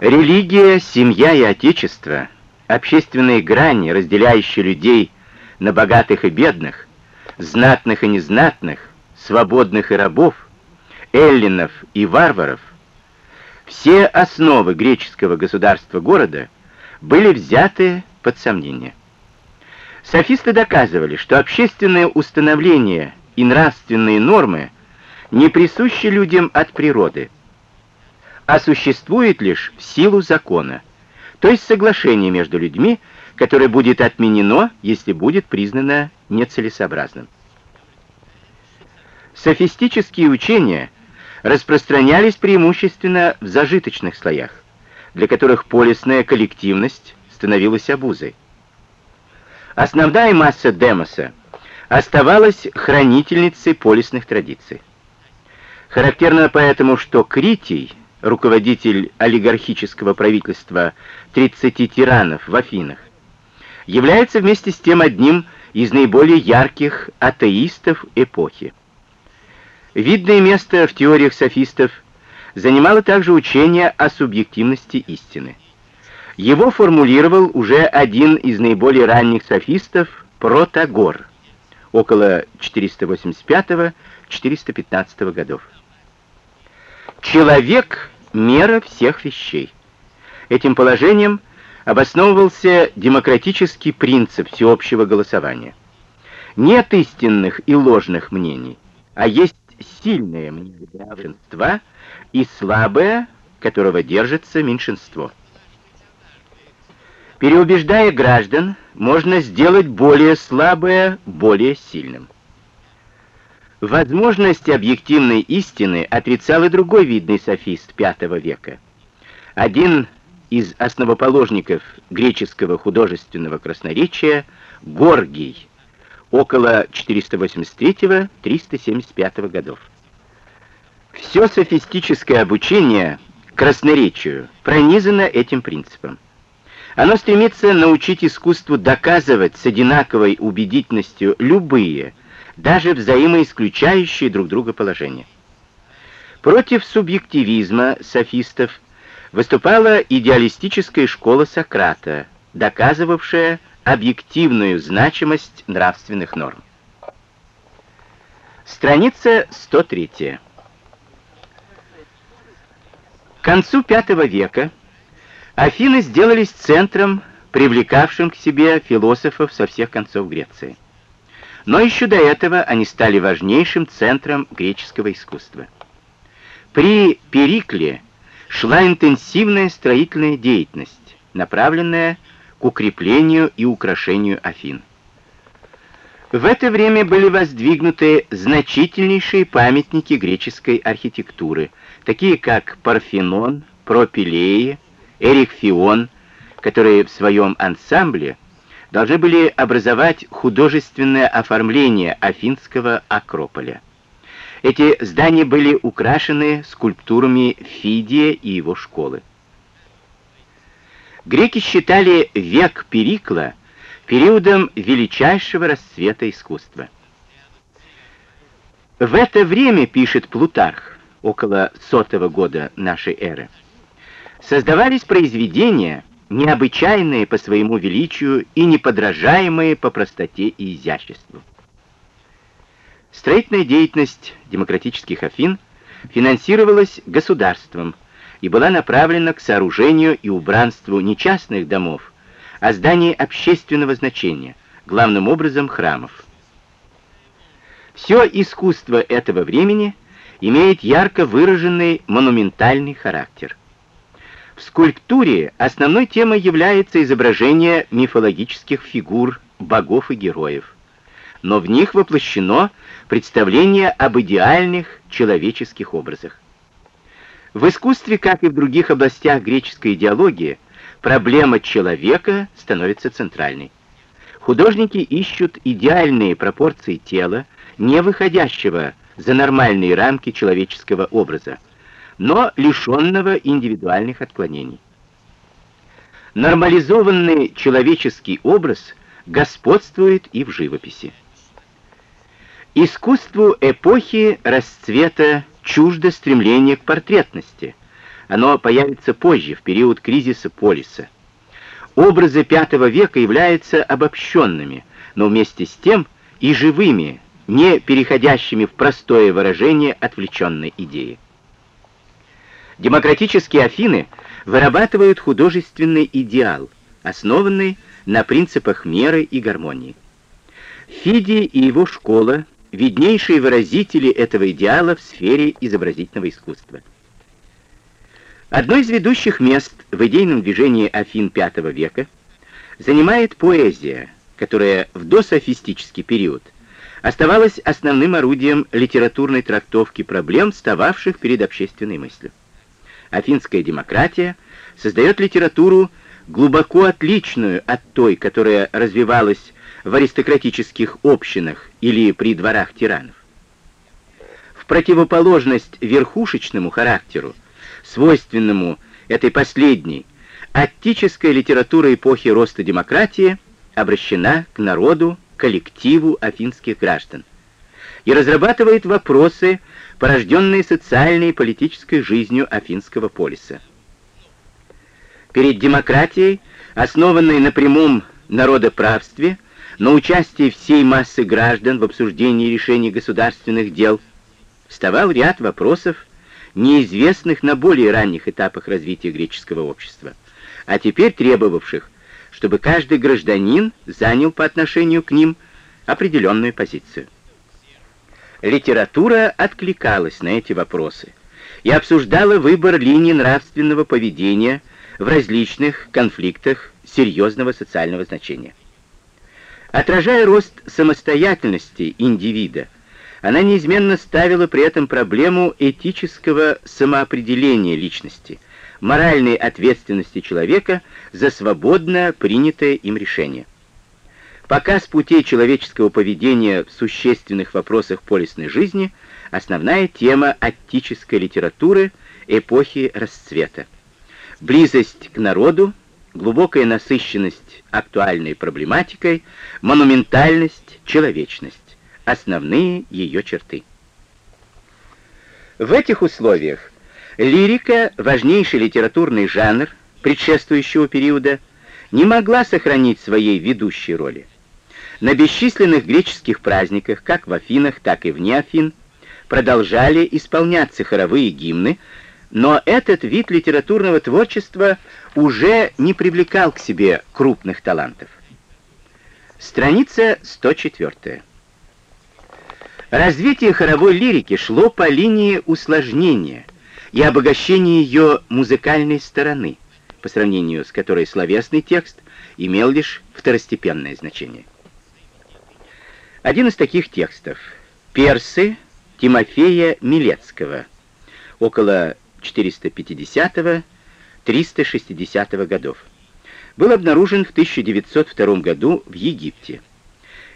Религия, семья и отечество, общественные грани, разделяющие людей на богатых и бедных, знатных и незнатных, свободных и рабов, эллинов и варваров, все основы греческого государства-города были взяты под сомнение. Софисты доказывали, что общественное установление и нравственные нормы не присущи людям от природы, а существует лишь в силу закона, то есть соглашение между людьми, которое будет отменено, если будет признано нецелесообразным. Софистические учения распространялись преимущественно в зажиточных слоях, для которых полисная коллективность становилась обузой. Основная масса демоса оставалась хранительницей полисных традиций. Характерно поэтому, что Критий, руководитель олигархического правительства 30 тиранов в Афинах, является вместе с тем одним из наиболее ярких атеистов эпохи. Видное место в теориях софистов занимало также учение о субъективности истины. Его формулировал уже один из наиболее ранних софистов, Протагор, около 485-415 годов. Человек — мера всех вещей. Этим положением обосновывался демократический принцип всеобщего голосования. Нет истинных и ложных мнений, а есть сильное мнение большинства и слабое, которого держится меньшинство. Переубеждая граждан, можно сделать более слабое более сильным. Возможность объективной истины отрицал и другой видный софист V века. Один из основоположников греческого художественного красноречия Горгий, около 483-375 годов. Все софистическое обучение красноречию пронизано этим принципом. Оно стремится научить искусству доказывать с одинаковой убедительностью любые, даже взаимоисключающие друг друга положения. Против субъективизма софистов выступала идеалистическая школа Сократа, доказывавшая объективную значимость нравственных норм. Страница 103. К концу V века Афины сделались центром, привлекавшим к себе философов со всех концов Греции. Но еще до этого они стали важнейшим центром греческого искусства. При Перикле шла интенсивная строительная деятельность, направленная к укреплению и украшению Афин. В это время были воздвигнуты значительнейшие памятники греческой архитектуры, такие как Парфенон, Пропилеи, Эрих Фион, которые в своем ансамбле должны были образовать художественное оформление Афинского Акрополя. Эти здания были украшены скульптурами Фидия и его школы. Греки считали век Перикла периодом величайшего расцвета искусства. В это время, пишет Плутарх, около сотого года нашей эры, создавались произведения, необычайные по своему величию и неподражаемые по простоте и изяществу. Строительная деятельность демократических Афин финансировалась государством и была направлена к сооружению и убранству не частных домов, а зданий общественного значения, главным образом храмов. Все искусство этого времени имеет ярко выраженный монументальный характер – в скульптуре основной темой является изображение мифологических фигур, богов и героев. Но в них воплощено представление об идеальных человеческих образах. В искусстве, как и в других областях греческой идеологии, проблема человека становится центральной. Художники ищут идеальные пропорции тела, не выходящего за нормальные рамки человеческого образа, но лишенного индивидуальных отклонений. Нормализованный человеческий образ господствует и в живописи. Искусству эпохи расцвета чуждо стремление к портретности, Оно появится позже, в период кризиса полиса. Образы V века являются обобщенными, но вместе с тем и живыми, не переходящими в простое выражение отвлеченной идеи. Демократические Афины вырабатывают художественный идеал, основанный на принципах меры и гармонии. Фиди и его школа — виднейшие выразители этого идеала в сфере изобразительного искусства. Одно из ведущих мест в идейном движении Афин V века занимает поэзия, которая в дософистический период оставалась основным орудием литературной трактовки проблем, встававших перед общественной мыслью. Афинская демократия создает литературу, глубоко отличную от той, которая развивалась в аристократических общинах или при дворах тиранов. В противоположность верхушечному характеру, свойственному этой последней, аттическая литература эпохи роста демократии обращена к народу, коллективу афинских граждан и разрабатывает вопросы, порожденные социальной и политической жизнью афинского полиса. Перед демократией, основанной на прямом народоправстве, на участии всей массы граждан в обсуждении решений государственных дел, вставал ряд вопросов, неизвестных на более ранних этапах развития греческого общества, а теперь требовавших, чтобы каждый гражданин занял по отношению к ним определенную позицию. Литература откликалась на эти вопросы и обсуждала выбор линий нравственного поведения в различных конфликтах серьезного социального значения. Отражая рост самостоятельности индивида, она неизменно ставила при этом проблему этического самоопределения личности, моральной ответственности человека за свободно принятое им решение. Пока с путей человеческого поведения в существенных вопросах полисной жизни основная тема аттической литературы эпохи расцвета. Близость к народу, глубокая насыщенность актуальной проблематикой, монументальность, человечность — основные ее черты. В этих условиях лирика, важнейший литературный жанр предшествующего периода, не могла сохранить своей ведущей роли. На бесчисленных греческих праздниках, как в Афинах, так и вне Афин, продолжали исполняться хоровые гимны, но этот вид литературного творчества уже не привлекал к себе крупных талантов. Страница 104. Развитие хоровой лирики шло по линии усложнения и обогащения ее музыкальной стороны, по сравнению с которой словесный текст имел лишь второстепенное значение. Один из таких текстов «Персы» Тимофея Милецкого, около 450-360 годов. Был обнаружен в 1902 году в Египте.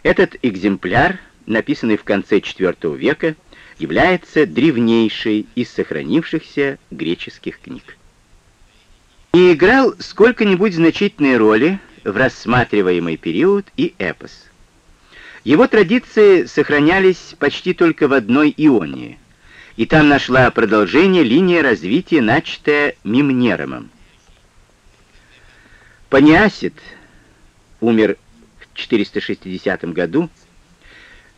Этот экземпляр, написанный в конце IV века, является древнейшей из сохранившихся греческих книг. И играл сколько-нибудь значительной роли в рассматриваемый период и эпос. Его традиции сохранялись почти только в одной Ионии – и там нашла продолжение линия развития, начатая Мимнеромом. Паниасид умер в 460 году,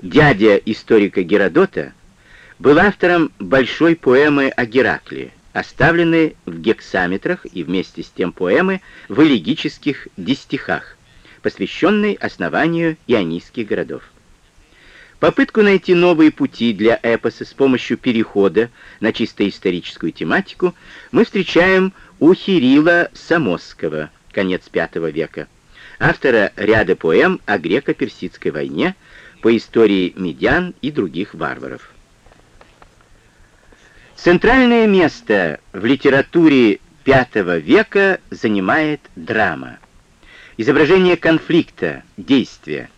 дядя историка Геродота, был автором большой поэмы о Геракле, оставленной в гексаметрах и вместе с тем поэмы в элегических дистихах, посвященной основанию ионийских городов. Попытку найти новые пути для эпоса с помощью перехода на чисто историческую тематику мы встречаем у Хирила Самосского, конец V века, автора ряда поэм о греко-персидской войне, по истории медян и других варваров. Центральное место в литературе V века занимает драма. Изображение конфликта, действия,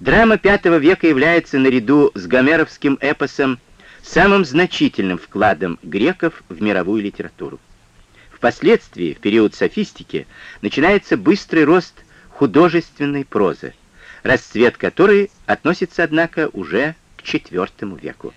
Драма V века является наряду с гомеровским эпосом самым значительным вкладом греков в мировую литературу. Впоследствии, в период софистики, начинается быстрый рост художественной прозы, расцвет которой относится, однако, уже к IV веку.